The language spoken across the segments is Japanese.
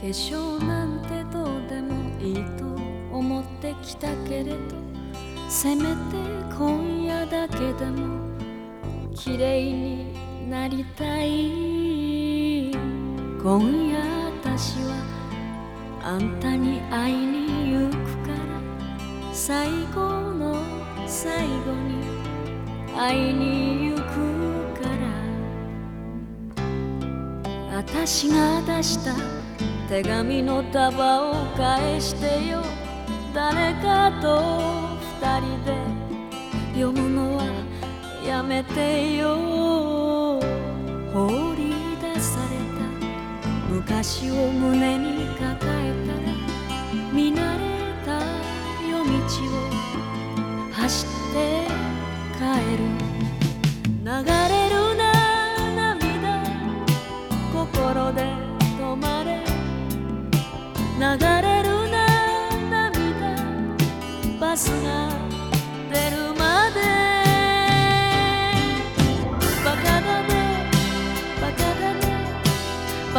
化粧なんてどうでもいいと思ってきたけれどせめて今夜だけでも綺麗になりたい今夜私はあんたに会いに行くから。最後の最後に会いに行くから。私が出した手紙の束を返してよ。誰かと二人で。読むのはやめてよ。放り出された。昔を胸に抱えたら。見慣れた。夜道を走って帰る。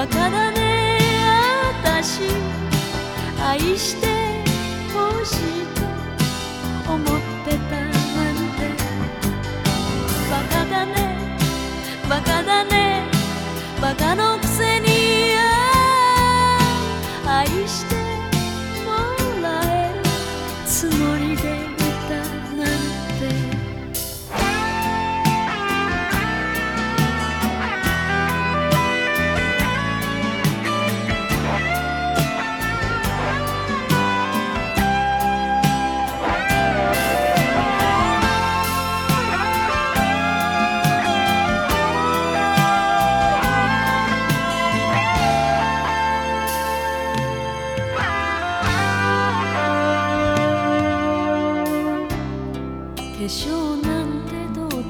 バ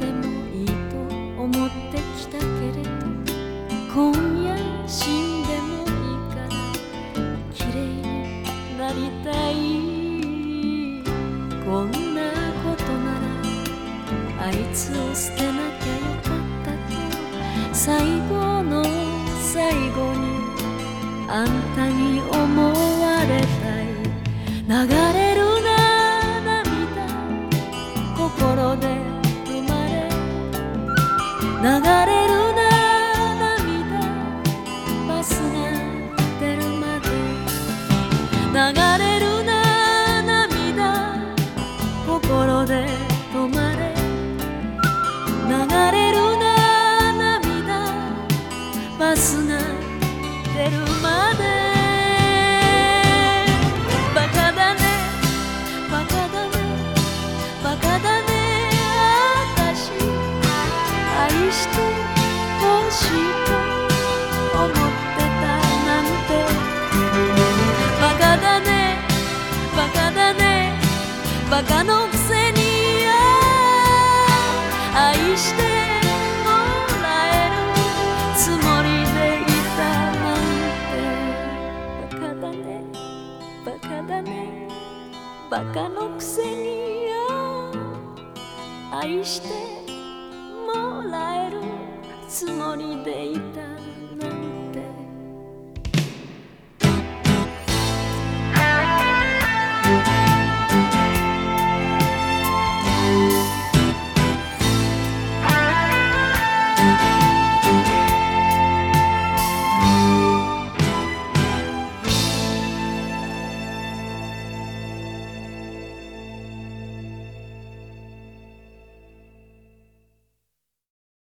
でもいいと思ってきたけれど今夜死んでもいいから綺麗になりたい。こんなことならあいつを捨てなきゃよかったと。最後の最後にあんたに思われたい。流れ心で止まれ。流れるな涙。バスが出るまで。バカだね。バカだね。バカだね。私愛してほしいと思ってたなんて。バカだね。バカだね。バカのカのくせに愛してもらえるつもりでいたの。に